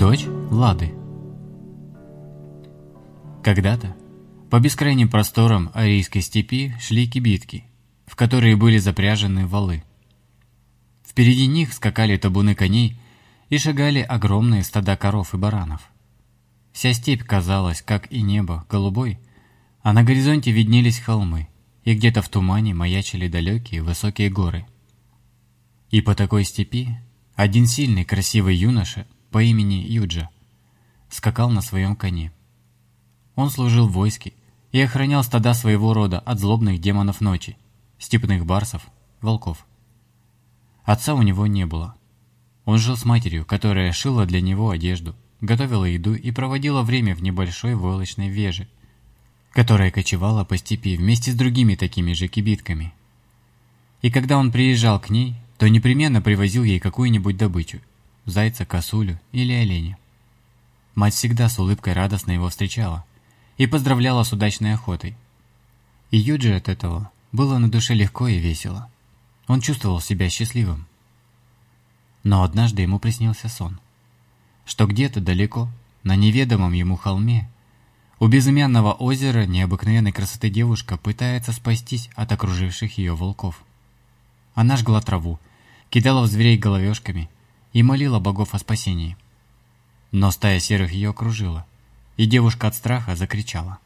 Дочь Лады. Когда-то по бескрайним просторам арийской степи шли кибитки, в которые были запряжены валы. Впереди них скакали табуны коней и шагали огромные стада коров и баранов. Вся степь казалась, как и небо, голубой, а на горизонте виднелись холмы, и где-то в тумане маячили далекие высокие горы. И по такой степи один сильный красивый юноша – по имени Юджа скакал на своем коне. Он служил в войске и охранял стада своего рода от злобных демонов ночи, степных барсов, волков. Отца у него не было. Он жил с матерью, которая шила для него одежду, готовила еду и проводила время в небольшой войлочной веже, которая кочевала по степи вместе с другими такими же кибитками. И когда он приезжал к ней, то непременно привозил ей какую-нибудь добычу, зайца, косулю или оленя. Мать всегда с улыбкой радостно его встречала и поздравляла с удачной охотой. И Юджи от этого было на душе легко и весело. Он чувствовал себя счастливым. Но однажды ему приснился сон, что где-то далеко, на неведомом ему холме, у безымянного озера необыкновенной красоты девушка пытается спастись от окруживших ее волков. Она жгла траву, кидала в зверей головешками и молила богов о спасении. Но стая серых ее окружила, и девушка от страха закричала.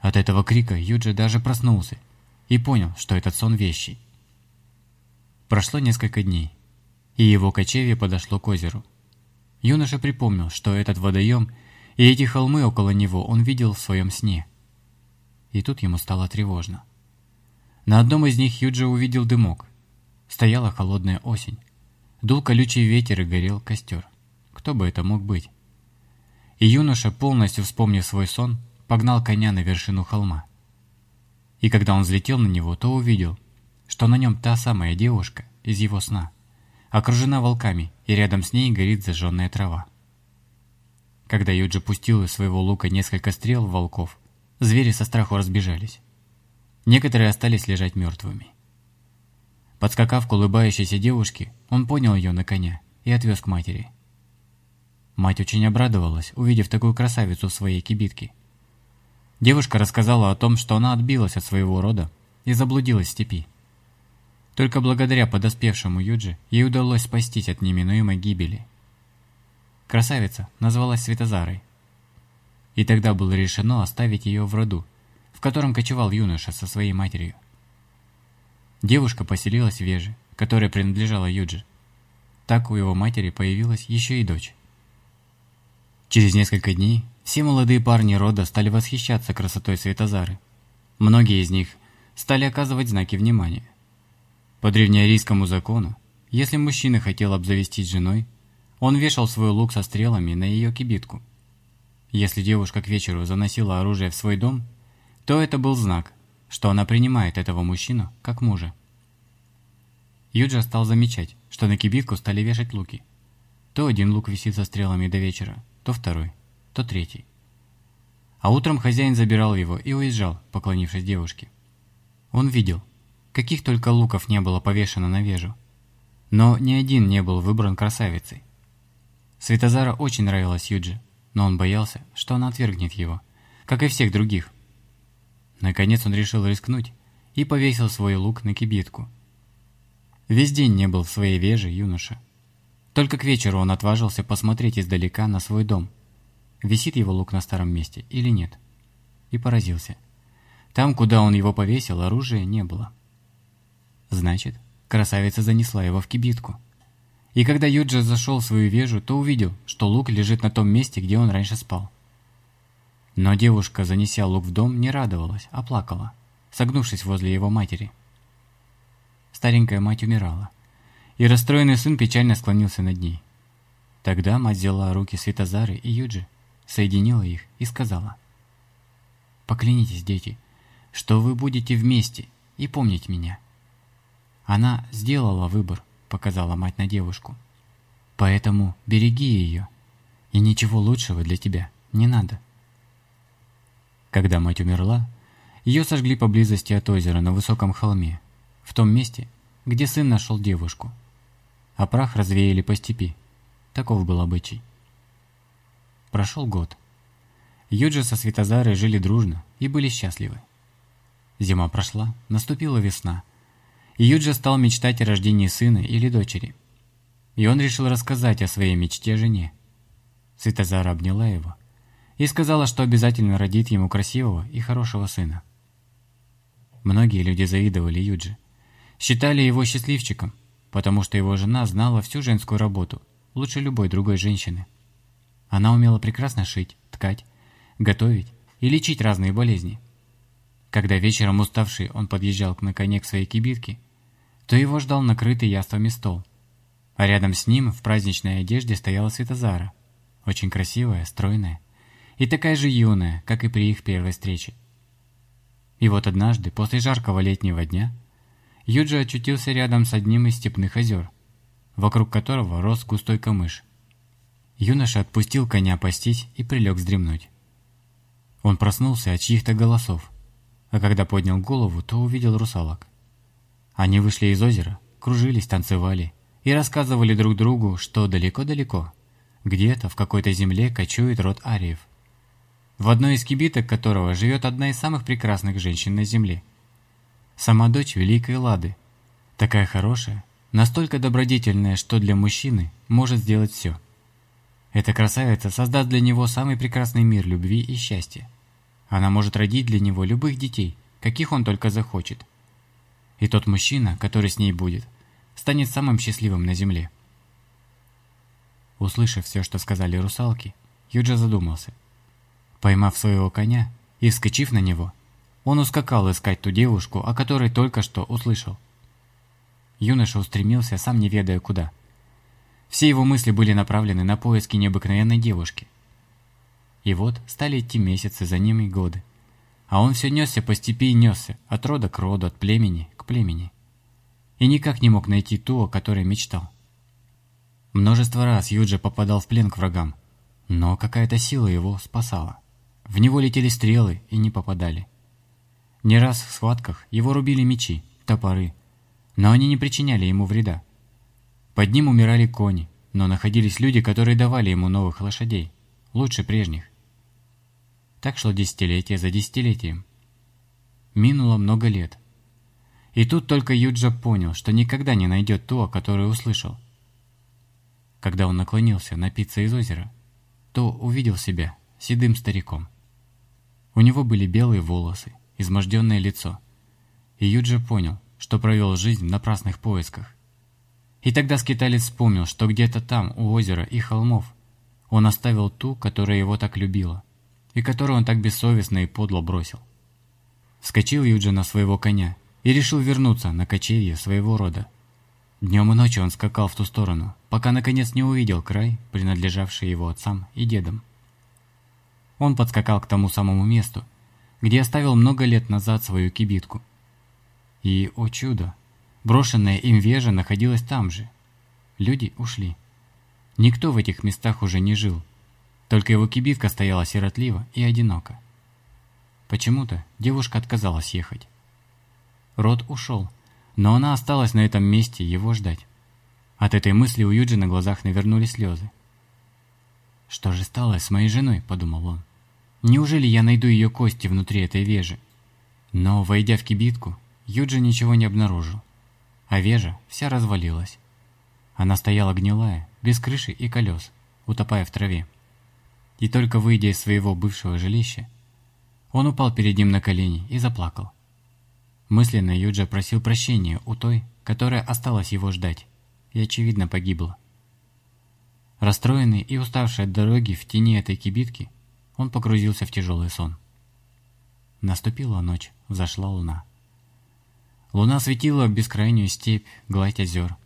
От этого крика Юджи даже проснулся и понял, что этот сон вещий. Прошло несколько дней, и его кочевье подошло к озеру. Юноша припомнил, что этот водоем и эти холмы около него он видел в своем сне. И тут ему стало тревожно. На одном из них Юджи увидел дымок. Стояла холодная осень. Дул колючий ветер и горел костер. Кто бы это мог быть? И юноша, полностью вспомнив свой сон, погнал коня на вершину холма. И когда он взлетел на него, то увидел, что на нем та самая девушка из его сна, окружена волками, и рядом с ней горит зажженная трава. Когда Юджи пустил из своего лука несколько стрел в волков, звери со страху разбежались. Некоторые остались лежать мертвыми. Подскакав к улыбающейся девушке, он поднял ее на коня и отвез к матери. Мать очень обрадовалась, увидев такую красавицу в своей кибитке. Девушка рассказала о том, что она отбилась от своего рода и заблудилась в степи. Только благодаря подоспевшему Юджи ей удалось спастись от неминуемой гибели. Красавица назвалась Светозарой. И тогда было решено оставить ее в роду, в котором кочевал юноша со своей матерью. Девушка поселилась в Веже, которая принадлежала Юджи. Так у его матери появилась еще и дочь. Через несколько дней все молодые парни рода стали восхищаться красотой Светозары. Многие из них стали оказывать знаки внимания. По древнеарийскому закону, если мужчина хотел обзавестись женой, он вешал свой лук со стрелами на ее кибитку. Если девушка к вечеру заносила оружие в свой дом, то это был знак, что она принимает этого мужчину как мужа. Юджа стал замечать, что на кибитку стали вешать луки. То один лук висит со стрелами до вечера, то второй, то третий. А утром хозяин забирал его и уезжал, поклонившись девушке. Он видел, каких только луков не было повешено на вежу, но ни один не был выбран красавицей. Светозара очень нравилась Юджи, но он боялся, что она отвергнет его, как и всех других, Наконец он решил рискнуть и повесил свой лук на кибитку. Весь день не был в своей веже юноша. Только к вечеру он отважился посмотреть издалека на свой дом. Висит его лук на старом месте или нет? И поразился. Там, куда он его повесил, оружия не было. Значит, красавица занесла его в кибитку. И когда Юджи зашел в свою вежу, то увидел, что лук лежит на том месте, где он раньше спал. Но девушка, занеся лук в дом, не радовалась, а плакала, согнувшись возле его матери. Старенькая мать умирала, и расстроенный сын печально склонился над ней. Тогда мать взяла руки Светозары и Юджи, соединила их и сказала, «Поклянитесь, дети, что вы будете вместе и помнить меня». Она сделала выбор, показала мать на девушку. Поэтому береги ее, и ничего лучшего для тебя не надо. Когда мать умерла, ее сожгли поблизости от озера на высоком холме, в том месте, где сын нашел девушку. А прах развеяли по степи. Таков был обычай. Прошел год. Юджи со Светозарой жили дружно и были счастливы. Зима прошла, наступила весна, и Юджи стал мечтать о рождении сына или дочери. И он решил рассказать о своей мечте жене. Светозара обняла его и сказала, что обязательно родит ему красивого и хорошего сына. Многие люди завидовали Юджи, считали его счастливчиком, потому что его жена знала всю женскую работу, лучше любой другой женщины. Она умела прекрасно шить, ткать, готовить и лечить разные болезни. Когда вечером уставший он подъезжал на коне к своей кибитке, то его ждал накрытый яствами стол. А рядом с ним в праздничной одежде стояла Светозара, очень красивая, стройная и такая же юная, как и при их первой встрече. И вот однажды, после жаркого летнего дня, Юджи очутился рядом с одним из степных озер, вокруг которого рос густой камыш. Юноша отпустил коня пастись и прилег вздремнуть. Он проснулся от чьих-то голосов, а когда поднял голову, то увидел русалок. Они вышли из озера, кружились, танцевали и рассказывали друг другу, что далеко-далеко, где-то в какой-то земле кочует род ариев, в одной из кибиток которого живет одна из самых прекрасных женщин на земле. Сама дочь Великой Лады, такая хорошая, настолько добродетельная, что для мужчины может сделать все. Эта красавица создаст для него самый прекрасный мир любви и счастья. Она может родить для него любых детей, каких он только захочет. И тот мужчина, который с ней будет, станет самым счастливым на земле. Услышав все, что сказали русалки, Юджа задумался. Поймав своего коня и вскочив на него, он ускакал искать ту девушку, о которой только что услышал. Юноша устремился, сам не ведая куда. Все его мысли были направлены на поиски необыкновенной девушки, и вот стали идти месяцы, за ними годы. А он все несся по степи и несся, от рода к роду, от племени к племени. И никак не мог найти ту, о которой мечтал. Множество раз Юджи попадал в плен к врагам, но какая-то сила его спасала. В него летели стрелы и не попадали. Не раз в схватках его рубили мечи, топоры, но они не причиняли ему вреда. Под ним умирали кони, но находились люди, которые давали ему новых лошадей, лучше прежних. Так шло десятилетие за десятилетием. Минуло много лет. И тут только Юджа понял, что никогда не найдет ту, о которой услышал. Когда он наклонился напиться из озера, то увидел себя седым стариком. У него были белые волосы, изможденное лицо. И Юджа понял, что провел жизнь в напрасных поисках. И тогда скиталец вспомнил, что где-то там, у озера и холмов, он оставил ту, которая его так любила – и которую он так бессовестно и подло бросил. Вскочил Юджи на своего коня и решил вернуться на кочевье своего рода. Днем и ночью он скакал в ту сторону, пока наконец не увидел край, принадлежавший его отцам и дедам. Он подскакал к тому самому месту, где оставил много лет назад свою кибитку. И, о чудо, брошенная им вежа находилась там же. Люди ушли. Никто в этих местах уже не жил, только его кибитка стояла сиротливо и одиноко. Почему-то девушка отказалась ехать. Рот ушел, но она осталась на этом месте его ждать. От этой мысли у Юджи на глазах навернулись слезы. «Что же стало с моей женой?» – подумал он. «Неужели я найду ее кости внутри этой вежи?» Но, войдя в кибитку, Юджи ничего не обнаружил, а вежа вся развалилась. Она стояла гнилая, без крыши и колес, утопая в траве. И только выйдя из своего бывшего жилища, он упал перед ним на колени и заплакал. Мысленно Юджа просил прощения у той, которая осталась его ждать, и очевидно погибла. Расстроенный и уставший от дороги в тени этой кибитки, он погрузился в тяжелый сон. Наступила ночь, взошла луна. Луна светила бескрайнюю степь, гладь озер,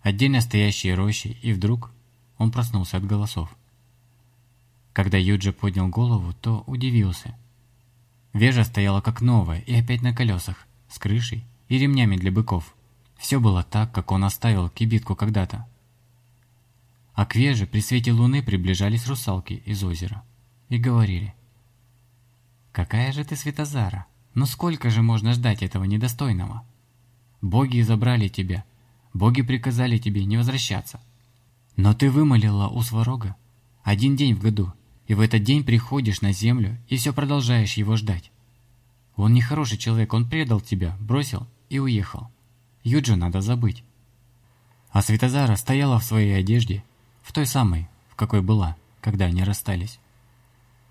отдельно стоящие рощи, и вдруг он проснулся от голосов. Когда Юджи поднял голову, то удивился. Вежа стояла как новая и опять на колесах, с крышей и ремнями для быков. Все было так, как он оставил кибитку когда-то. А к веже при свете луны приближались русалки из озера и говорили. «Какая же ты Светозара! Но сколько же можно ждать этого недостойного? Боги забрали тебя, боги приказали тебе не возвращаться. Но ты вымолила у Сварога один день в году, и в этот день приходишь на землю и все продолжаешь его ждать. Он не хороший человек, он предал тебя, бросил и уехал. Юджи надо забыть. А Светозара стояла в своей одежде, в той самой, в какой была, когда они расстались.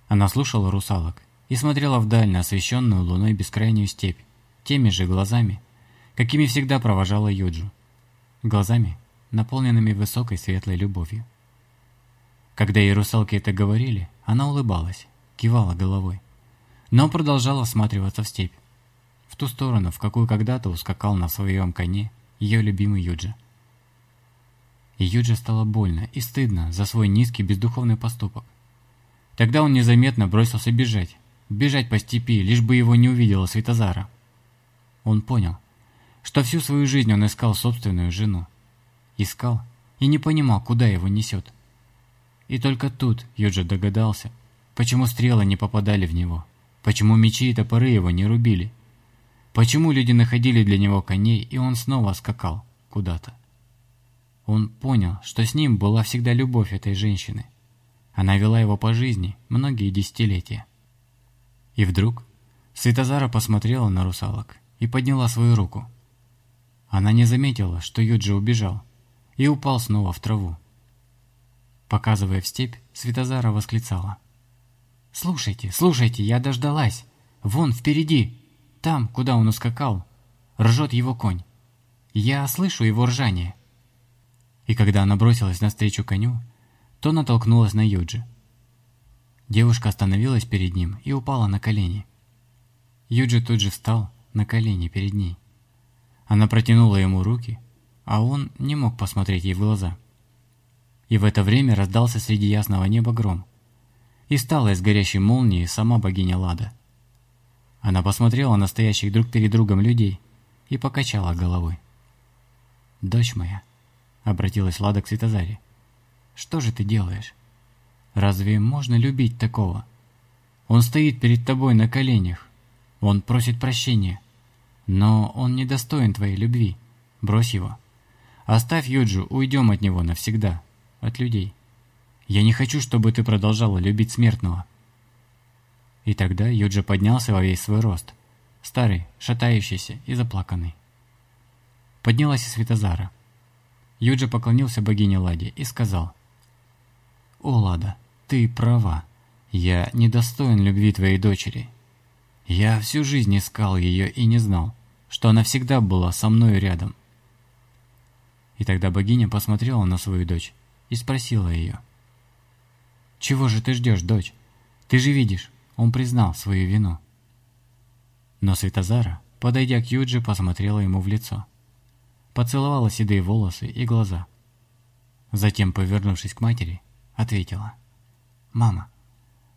Она слушала русалок и смотрела вдаль на освещенную луной бескрайнюю степь, теми же глазами, какими всегда провожала Юджу. Глазами, наполненными высокой светлой любовью. Когда ей русалки это говорили, она улыбалась, кивала головой, но продолжала осматриваться в степь, в ту сторону, в какую когда-то ускакал на своем коне ее любимый Юджа. И Юджа стало больно и стыдно за свой низкий бездуховный поступок. Тогда он незаметно бросился бежать, бежать по степи, лишь бы его не увидела Светозара. Он понял, что всю свою жизнь он искал собственную жену. Искал и не понимал, куда его несет. И только тут Юджа догадался, почему стрелы не попадали в него, почему мечи и топоры его не рубили, почему люди находили для него коней, и он снова скакал куда-то. Он понял, что с ним была всегда любовь этой женщины. Она вела его по жизни многие десятилетия. И вдруг Светозара посмотрела на русалок и подняла свою руку. Она не заметила, что Юджи убежал, и упал снова в траву. Показывая в степь, Светозара восклицала. «Слушайте, слушайте, я дождалась! Вон, впереди! Там, куда он ускакал, ржет его конь. Я слышу его ржание!» И когда она бросилась навстречу коню, то натолкнулась на Юджи. Девушка остановилась перед ним и упала на колени. Юджи тут же встал на колени перед ней. Она протянула ему руки, а он не мог посмотреть ей в глаза. И в это время раздался среди ясного неба гром. И стала из горящей молнии сама богиня Лада. Она посмотрела на стоящих друг перед другом людей и покачала головой. «Дочь моя», обратилась Лада к Светозаре. «Что же ты делаешь? Разве можно любить такого? Он стоит перед тобой на коленях, он просит прощения, но он недостоин твоей любви. Брось его. Оставь Юджу, уйдем от него навсегда, от людей. Я не хочу, чтобы ты продолжала любить смертного». И тогда Юджа поднялся во весь свой рост, старый, шатающийся и заплаканный. Поднялась и Светозара. Юджи поклонился богине Ладе и сказал, «О, Лада, ты права. Я недостоин любви твоей дочери. Я всю жизнь искал ее и не знал, что она всегда была со мной рядом». И тогда богиня посмотрела на свою дочь и спросила ее, «Чего же ты ждешь, дочь? Ты же видишь, он признал свою вину». Но Светозара, подойдя к Юджи, посмотрела ему в лицо поцеловала седые волосы и глаза. Затем, повернувшись к матери, ответила. «Мама,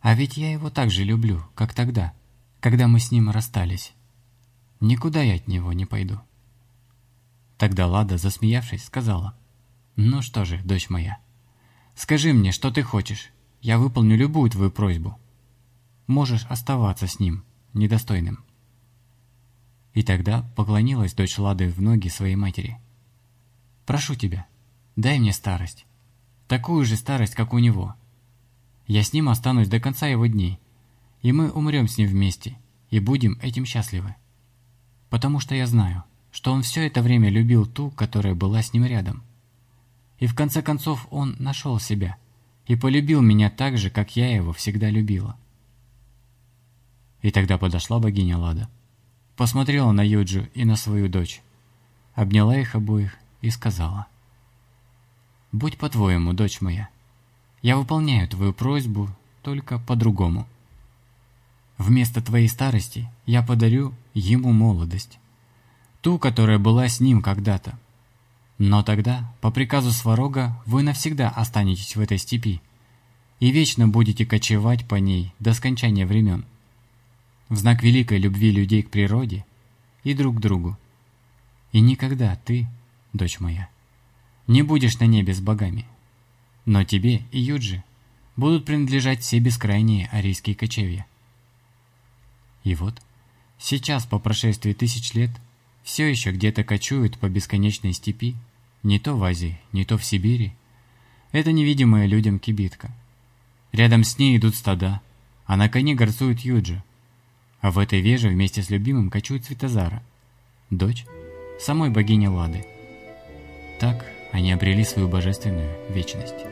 а ведь я его так же люблю, как тогда, когда мы с ним расстались. Никуда я от него не пойду». Тогда Лада, засмеявшись, сказала. «Ну что же, дочь моя, скажи мне, что ты хочешь, я выполню любую твою просьбу. Можешь оставаться с ним, недостойным». И тогда поклонилась дочь Лады в ноги своей матери. «Прошу тебя, дай мне старость. Такую же старость, как у него. Я с ним останусь до конца его дней, и мы умрем с ним вместе, и будем этим счастливы. Потому что я знаю, что он все это время любил ту, которая была с ним рядом. И в конце концов он нашел себя и полюбил меня так же, как я его всегда любила». И тогда подошла богиня Лада посмотрела на Юджу и на свою дочь, обняла их обоих и сказала. «Будь по-твоему, дочь моя, я выполняю твою просьбу, только по-другому. Вместо твоей старости я подарю ему молодость, ту, которая была с ним когда-то. Но тогда, по приказу Сварога, вы навсегда останетесь в этой степи и вечно будете кочевать по ней до скончания времен в знак великой любви людей к природе и друг к другу. И никогда ты, дочь моя, не будешь на небе с богами, но тебе и Юджи будут принадлежать все бескрайние арийские кочевья. И вот, сейчас, по прошествии тысяч лет, все еще где-то кочуют по бесконечной степи, не то в Азии, не то в Сибири, Это невидимая людям кибитка. Рядом с ней идут стада, а на коне горцует Юджи. А в этой веже вместе с любимым кочует Светозара, дочь самой богини Лады. Так они обрели свою божественную вечность.